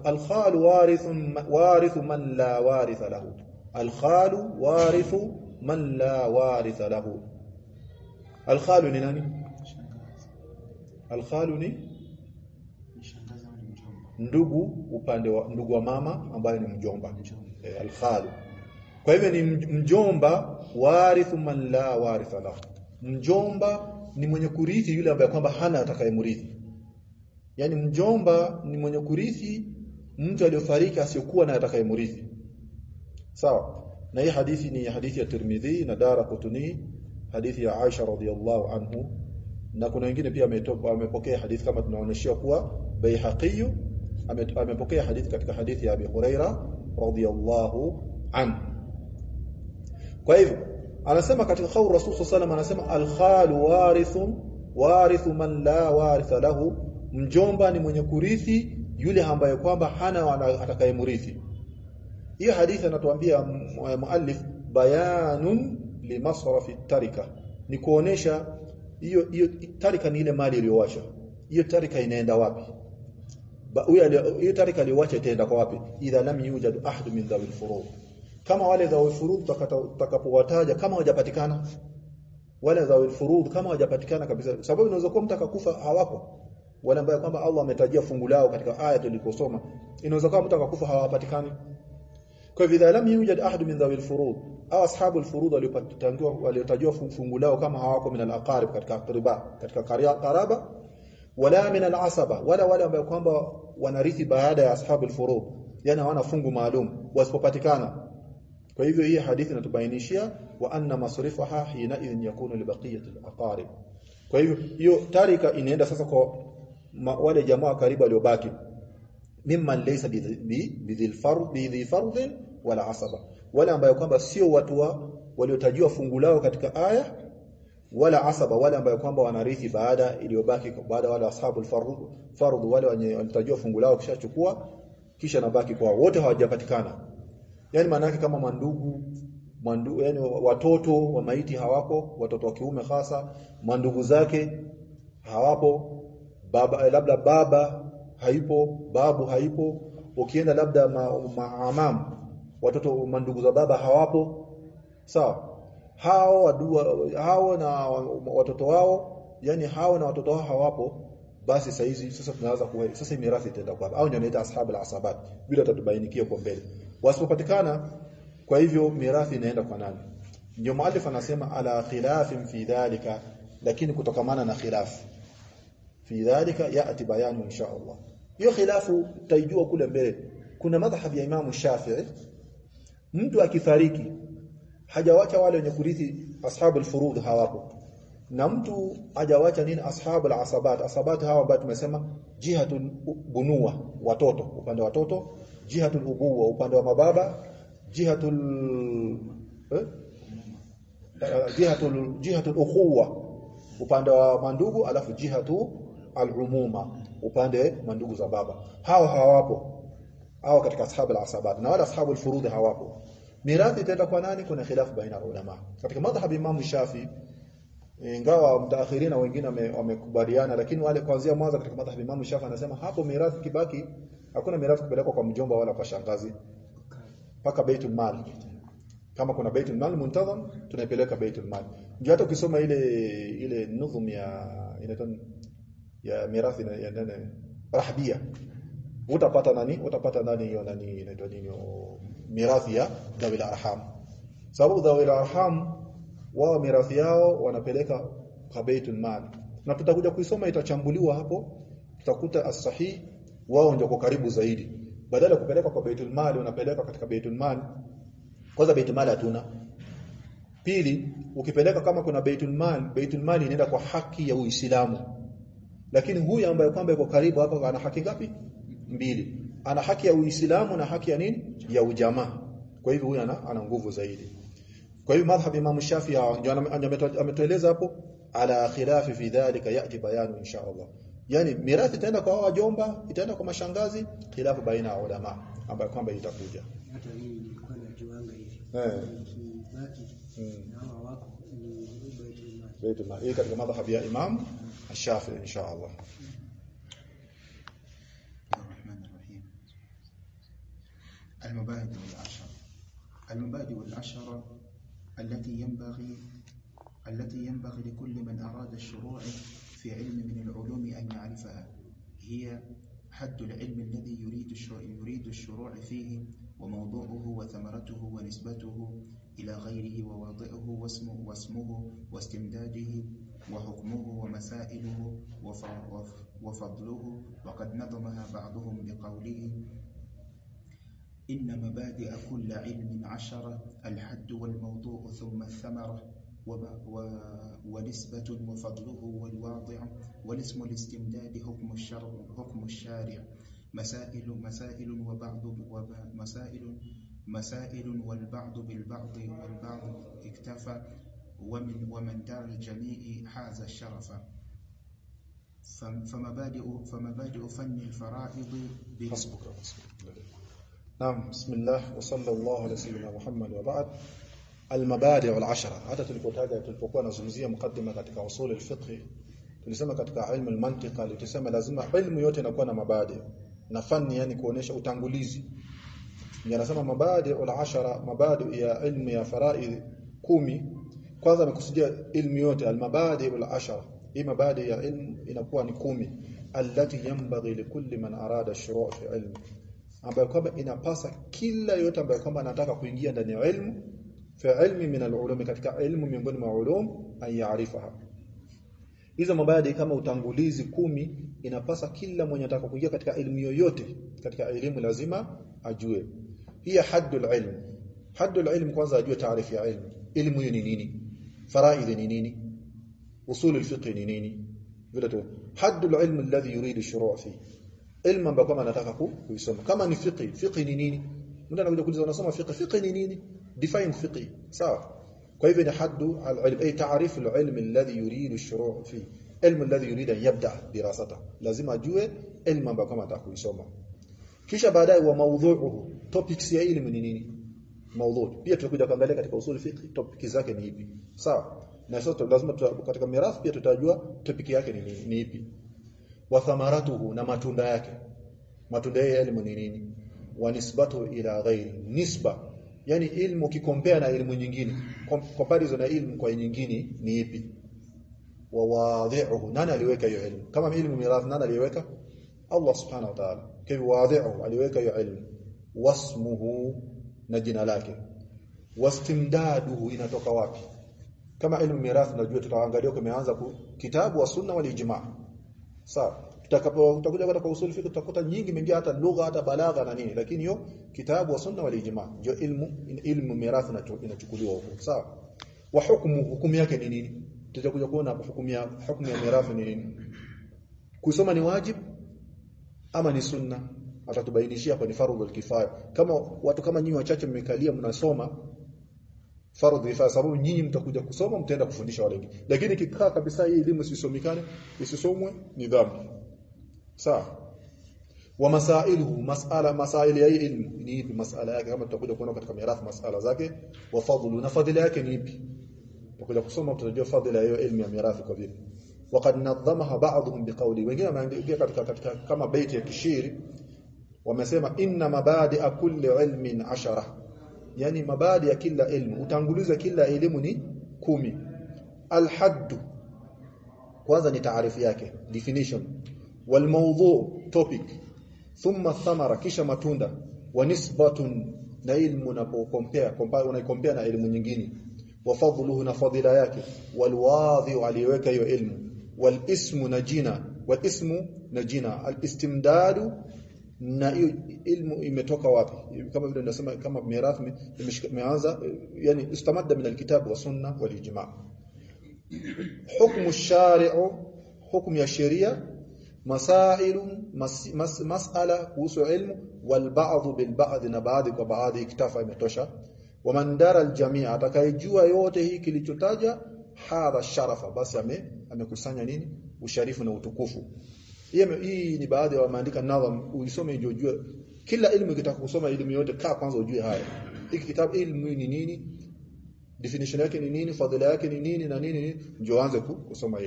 alkhalu warithun warithu man la waritha lahu alkhalu warithu man la waritha lahu alkhalu ni nani Shangazi. alkhalu ni Ni shangazi au ni mjomba? ndugu upande wa ndugu wa mama ambaye ni mjomba Mjomba. e, alkhalu kwa hivyo ni mj- mjomba warithu man la waritha lahu mjomba ni mwenye kurithi yule ambaye kwamba hana atakayemrithi. Yani mjomba ni mwenye kurithi mtu aliyofariki asiyokuwa na atakayemrithi. Sawa? Na hii hadithi ni hadithi ya Tirmidhi na Dara Kutuni hadithi ya Aisha radhiallahu anhu. Na kuna wengine pia amepokea hadithi kama tunaonyeshia kuwa Baihaqi amepokea hadithi katika hadithi ya Abi Huraira radhiallahu anhu. Kwa hivyo anasema katika kauli Rasul sallallahu anasema al-khalu warithun warithu man la waritha lahu. Mjomba ni mwenye kurithi yule ambaye kwamba hana atakayemrithi. Hiyo hadithi anatuambia mu- muallif bayanun limasrafi tarika. Ni kuonesha hiyo hiyo tarika ni ile mali iliyowacha. Hiyo tarika inaenda wapi? Hiyo tarika aliyowacha itaenda kwa wapi? Idha lam yujad ahad min dhawil furud kama wale za furud tutakata- tutakapowataja kama hawajapatikana. Wale za furud kama hawajapatikana kabisa. Sababu inaweza kuwa mtu akakufa hawako. Wale ambao kwamba Allah ametajia fungu lao katika aya tulikosoma inaweza kuwa mtu akakufa hawapatikani. Kwa hivyo idha lam yujad ahad min dhawil furud au ashabu furud waliopatangiwa waliotajwa fungu lao kama hawako min alaqarib katika aqriba katika qaraba wala min alasaba wala wale ambao kwamba wanarithi baada ya ashabu alfurud yani hawana fungu maalum wasipopatikana kwa hivyo hii hadithi inatubainishia wa anna masrifaha hina idhin yakunu libaqiyati alaqarib kwa hivyo hiyo tarika inaenda sasa kwa ma, wale jamaa karibu waliobaki. Mimman laysa bi- bidhil fard bidhi fardhin wala asaba. Wala ambayo kwamba sio watu wa waliotajwa fungu lao katika aya wala asaba. Wale ambayo kwamba wanarithi baada iliyobaki baada wale ashabul fard fard wale wenye fungu lao kisha chukua kisha nabaki kwa wote hawajapatikana yani maana kama mandugu mandu, yani watoto wa maiti hawapo watoto wa kiume hasa mandugu zake hawapo baba labda baba haipo babu haipo. Ukienda labda maamam ma watoto mandugu za baba hawapo. Sawa? Hao wadua, hao na watoto wao yani hao na watoto wao hawapo basi saizi sasa tunaanza sasa mirathi itaenda kwa au ndio inaita al-asabat bila tatubainikia kwa mbele wasipopatikana kwa hivyo mirathi inaenda kwa nani? Ndio muallif anasema ala khilafin fi dhalika lakini kutokamana na khilaf. Fi dhalika yati bayanu insha Allah. Hiyo khilafu taijua kule mbele. Kuna madhhab ya Imam Shafi'i. Mtu akifariki hajawacha wale wenye kurithi ashabul furud hawapo. Na mtu hajawacha nini? Ashabul asabat. Asabat hawa ambao tumesema jihatun bunua watoto upande watoto jihatul ubuwa upande wa mababa. Jihatul eh? jihatul jihatul ukhuwa upande wa mandugu alafu jihatu alumuma upande mandugu za baba. Hao hawapo. Hao katika ashabu asabat na wala ashabu furud hawapo. Mirathi itaenda kwa nani? Kuna khilafu baina ulama. Katika madhhab Imam Shafi ingawa mtaakhirina wengine wamekubaliana lakini wale kuanzia mwanzo katika madhhab Imam Shafi anasema hapo mirathi kibaki hakuna mirathi kupelekwa kwa mjomba wala kwa shangazi. Paka baitul mal. Kama kuna baitul mal muntazam tunaipeleka baitul mal. Ndio hata ukisoma ile ile nudhum ya inaitwa ya mirathi ya nene rahbia. Utapata nani? Utapata nani hiyo nani inaitwa nini mirathi ya dhawil arham. Sababu dhawil arham wao mirathi yao wanapeleka kwa baitul mal. Na tutakuja kuisoma itachambuliwa hapo. Tutakuta as-sahih wao ndio kwa karibu zaidi. Badala ya kupeleka kwa baitul mal unapeleka katika baitul mal. Kwanza baitul mal hatuna. Pili ukipeleka kama kuna baitul mal baitul mal inaenda kwa haki ya Uislamu. Lakini huyu ambaye kwamba yuko karibu hapa ana haki ngapi? Mbili. Ana haki ya Uislamu na haki ya nini? Ya ujamaa. Kwa hivyo huyu ana, ana nguvu zaidi. Kwa hivyo madhhab Imam Shafi'i ndio ametueleza hapo ala khilafi fi dhalika yati bayanu insha Allah yani mirathi itaenda kwa wajomba itaenda kwa mashangazi khilafu baina ya ulama ambayo kwamba itakuja hata mimi nilikuwa najuanga hivi Eh. kibaki Mm. na hawa wako ni baitul mal baitul mal hii katika madhhabi ya Imam Shafi'i insha Allah الرحمن الرحيم المبادئ العشرة المبادئ العشرة التي ينبغي التي ينبغي لكل من أراد الشروع في علم من العلوم أن يعرفها. هي حد العلم الذي يريد يريد الشروع فيه وموضوعه وثمرته ونسبته إلى غيره وواضعه واسمه, واسمه واستمداده وحكمه ومسائله وف- وف- وفضله. وقد نظمها بعضهم بقوله إن مبادئ كل علم عشرة الحد والموضوع ثم الثمرة. ونسبة وفضله والواضع والاسم الاستمداد حكم الشرع حكم الشارع. مسائل مسائل وبعض وب- مسائل مسائل والبعض بالبعض والبعض اكتفى ومن ومن دار الجميع حاز الشرف. فم- فمبادئ فمبادئ فن الفرائض حسبك. حسبك Naam bismillah wa sallallahu ala sayyidina Muhammad wa ba'd al-mabadi' wal-ashara. Hata tulipotaja tulipokuwa nazungumzia mukaddima katika usul al-fiqh tulisema katika ilmu al-mantiqa tulisema lazima ilmu yote inakuwa na mabadi na fani yani kuonesha utangulizi. Yanasema mabadi wal-ashara mabadi ya ilmu ya faraid kumi. Kwanza nakusudia ilmu yote almabadi wal-ashara. Hii mabadi ya ilmu inakuwa ni kumi. Allati yanbaghi likulli man arada ash-shuru' fi ilmi. Ambayo kwamba inapasa kila yote ambayo kwamba anataka kuingia ndani ya ilmu ilmi min al-ulum katika ilmu miongoni mwa ulum ayarifaha hizo mabadi kama utangulizi kumi inapasa kila mwenye anataka kuingia katika elimu yoyote katika elimu lazima ajue hiya haddul ilm haddul ilm kwanza ajue taarifu ya ilmu ilmu hiyo ni nini faraidhi ni nini usul al-fiqh ni nini vile tu haddul ilm alladhi yuridu shuru' fi ilmu ambayo kama anataka ku- kuisoma kama ni fiqh fiqh ni nini mtu anakuja kuuliza unasoma fiqh fiqh ni nini define fiqh sawa? Kwa hivyo ni haddu al-ilm ay ta'rif al-ilm alladhi yuridu ash-shuru' fi. Ilm alladhi yuridu an yabda dirasata. Lazima ajue ilmu ambayo kama anataka kisha baadaye wa mawdhu'uhu topics ya ilmu ni nini? Mawdhu' pia tutakuja kuangalia katika usul fiqh topic zake ni ipi. Sawa? Na sasa lazima katika mirathi pia tutajua topic yake ni ni ipi. Wa thamaratuhu na matunda yake. Matunda ya elimu ni nini? Wa nisbatu ila ghairi. Nisba yani ilmu ukikompea na ilmu nyingine. Com- comparison na ilmu kwa nyingine ni ipi? Wa wadhi'uhu. Nani aliweka hiyo ilmu? Kama ilmu mirath nani aliweka? Allah subhanahu wa ta'ala. Kivi wadhi'uhu aliweka hiyo ilmu. Wasmuhu na jina lake. Wastimdaduhu inatoka wapi? Kama ilmu mirath najua tutaangalia kumeanza ku- kitabu wa sunna wal ijma' sawa tutakapo tutakuja kwa usul fiqh tutakuta nyingi mengi hata lugha hata balagha na nini lakini hiyo kitabu wa sunna wal ijma ndio ilmu ilmu mirathi na inachukuliwa huko sawa wa hukumu hukumu yake ni nini tutakuja kuona hukumu ya hukumu ya mirathi ni nini kusoma ni wajib ama ni sunna atatubainishia hapa ni fardhu kifaya kama watu kama nyinyi wachache mmekalia mnasoma fardhu kifaya sababu nyinyi mtakuja kusoma mtaenda kufundisha wale lakini kikaa kabisa hii elimu isisomikane isisomwe ni dhambi sawa. Wa masailuhu masala masaili ya ilmu. Ni ipi masala yake? Kama tutakuja kuona katika mirathi masala zake wa fadlu na fadhila yake ni ipi? Tutakuja kusoma tutajua fadhila hiyo ilmu ya mirathi kwa vipi waqad nadhamaha ba'dhum biqawli wengine wameandika katika katika kama baiti ya kishiri wamesema inna mabadi'a kulli ilmin ashara. Yani mabadi kila ilmu utanguliza kila elimu ni kumi. Alhaddu kwanza ni taarifu yake definition wal mawdhu topic. thumma thamara kisha matunda. wa nisbatun na ilmu unapokompea unaikompea na elimu nyingine. wa fadluhu na fadila yake. walwadhi aliweka hiyo ilmu walismu na jina. walismu na jina. alistimdadu na hiyo ilmu imetoka wapi kama vile ninasema kama mirath imeanza yani istamadda min alkitab wa sunna wal hukmu shari'u hukmu ya sheria masailu mas, mas, masala kuhusu ilmu wal ba'd bil ba'd na baadhi kwa baadhi ikitafa imetosha. Wa man dara al jamia atakayejua yote hii kilichotaja hadha sharafa basi ame amekusanya nini? Usharifu na utukufu. Hii ni baadhi ya wameandika nadham uisome ujue. Kila ilmu ikitaka kusoma elimu yote kaa kwanza ujue haya. Hiki kitabu ilmu ni nini? Definition yake ni nini? Fadhila yake ni nini? Na nini ndio anze kusoma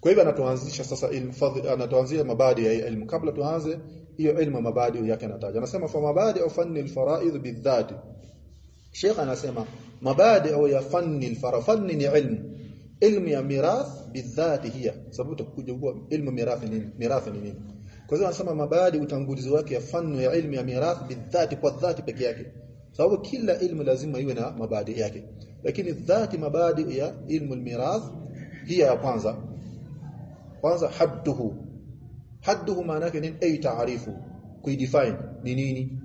kwa hivyo anatuanzisha sasa ilmu anatuanzia mabadi ya ilmu. Kabla tuanze hiyo ilmu mabadi yake anataja. Anasema fa mabadi au fanni alfaraid bidhati Sheikh anasema mabadi au ya fanni alfarafanni ni ilmu. Ilmu ya mirath bidhati hiya. Sababu tutakuja kuwa ilmu mirathi nini? Mirathi ni nini? Kwa hivyo anasema mabadi utangulizi wake ya fanni ya ilmu ya mirath bidhati kwa dhati peke yake. Sababu kila ilmu lazima iwe na mabadi yake. Lakini dhati mabadi ya ilmu almirath hiya ya kwanza kwanza hadduhu. Hadduhu maana yake nini ai taarifu. Kuidefine ni nini?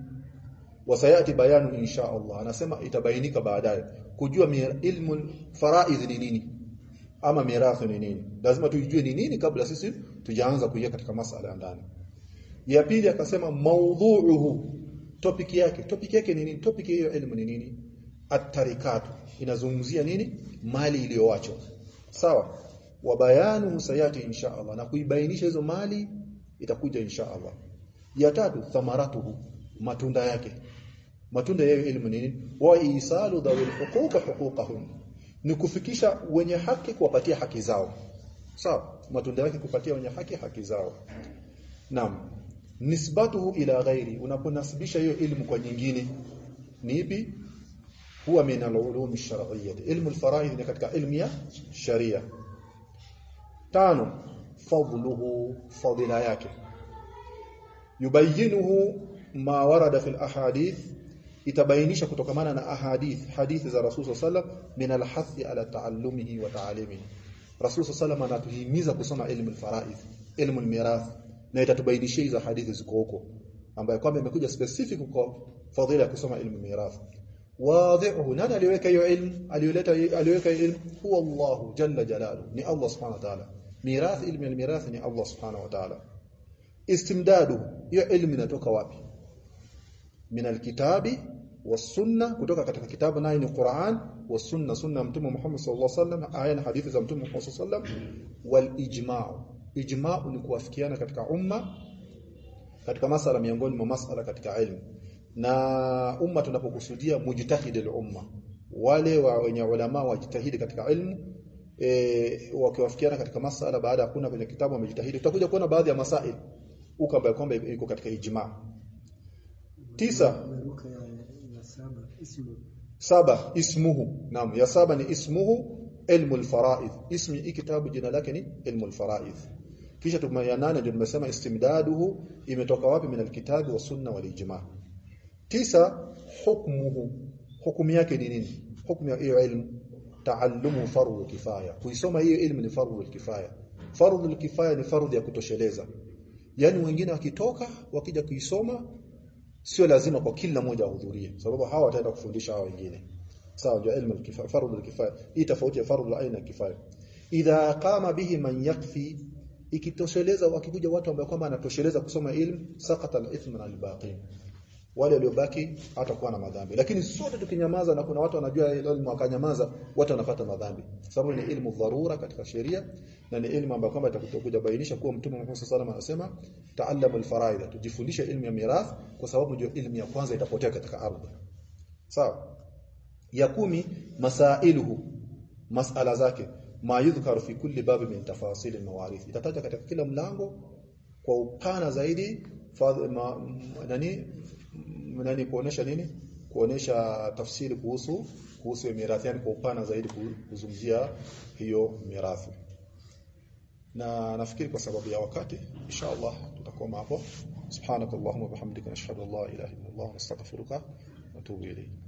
Wasayati bayanu insha Allah. Anasema itabainika baadaye. Kujua ilmu faraidh ni nini? Ama mirathi ni nini? Lazima tujue ni nini kabla sisi tujaanza kuingia katika masala ya ndani. Ya pili akasema maudhuuhu topic yake. Topic yake ni nini? Topic hiyo elimu ni nini? At-tarikatu. Inazungumzia nini? Mali iliyoachwa. Sawa wa bayanu sayati insha Allah na kuibainisha hizo mali itakuja insha Allah. Ya tatu thamaratuhu matunda yake. Matunda ya elimu nini? Wa isalu dawil huquqa huquqahum ni kufikisha wenye haki kuwapatia haki zao. Sawa? Matunda yake kupatia wenye haki haki zao. Naam. Nisbatuhu ila ghairi unaponasibisha hiyo ilmu kwa nyingine ni ipi? Huwa min al-ulum ash-shar'iyyah ilmu al-fara'id katika ilmu ya sharia tano fadluhu fadila yake. Yubayinuhu ma warada fil ahadith itabainisha kutokamana na ahadith hadithi za Rasul sallam min al-hathi ala ta'allumihi wa ta'alimihi. Rasul sallam anatuhimiza kusoma ilmu al-fara'id ilmu al-mirath na itatubainishia hizo hadithi ziko huko ambayo kwamba imekuja specific kwa fadhila ya kusoma ilmu mirath wadhi'uhu nani aliweka hiyo ilmu alioleta aliweka ilmu huwa Allah jalla jalaluhu ni Allah subhanahu wa ta'ala. Mirath ilmu al-mirath ni Allah subhanahu wa ta'ala. Istimdadu hiyo ilmu inatoka wapi? Min kutoka katika kitabu nayo ni Qur'an was-sunna sunna mtume Muhammad sallallahu alaihi wasallam aya na hadithi za mtume Muhammad sallallahu alaihi wasallam. Wal-ijma' ijma' ni kuwafikiana katika umma katika masala miongoni mwa masala katika ilmu na umma tunapokusudia mujtahid al-umma wale wa wenye ulama wajitahidi katika ilmu e, wakiwafikiana katika masala baada ya kuna kwenye kitabu wamejitahidi utakuja kuona baadhi ya masail uko ambayo kwamba iko katika ijma tisa saba ismuhu naam ya saba ni ismuhu ilmu al-fara'id ismi hii kitabu jina lake ni ilmu al-fara'id kisha tumaya nane ndio tumesema istimdaduhu imetoka wapi min al-kitabi wa sunna wal ijma tisa hukmuhu. Hukumu yake ni nini? Hukumu ya hiyo ilmu. Taallumu fardhu kifaya kuisoma hiyo ilmu ni fardhu kifaya fardhu kifaya ni fardhu ya kutosheleza. Yani wengine wakitoka wakija kuisoma sio lazima kwa kila mmoja ahudhurie. Sababu hawa wataenda kufundisha hawa wengine. Sawa ndio ilmu al-kifaya fardhu al-kifaya. Hii tofauti ya fardhu aina kifaya. Idha qama bihi man yakfi ikitosheleza wakikuja watu ambao kwamba anatosheleza kusoma ilmu sakata al-ithmu al-baqin wale waliobaki hatakuwa na madhambi. Lakini sote tukinyamaza na kuna watu wanajua elimu wakanyamaza watu wanapata madhambi. Sababu ni ilmu dharura katika sheria na ni ilmu ambayo kwamba itakuja bainisha kuwa mtume Muhammad sallallahu alaihi wasallam anasema ta'allamu al-faraid tujifundishe ilmu ya mirath kwa sababu ndio ilmu ya kwanza itapotea katika ardhi. Sawa? Ya kumi masailuhu masala zake. Ma yudhkaru fi kulli bab min tafasil al-mawarith. Itataja katika kila mlango kwa upana zaidi ma, nani nani kuonesha nini? Kuonesha tafsiri kuhusu kuhusu mirathi yani kwa upana zaidi kuzungumzia hiyo mirathi. Na nafikiri kwa sababu ya wakati inshallah tutakoma hapo. Subhanakallahumma bihamdika nashhadu an la ilaha illa allah astaghfiruka wa atubu ilayk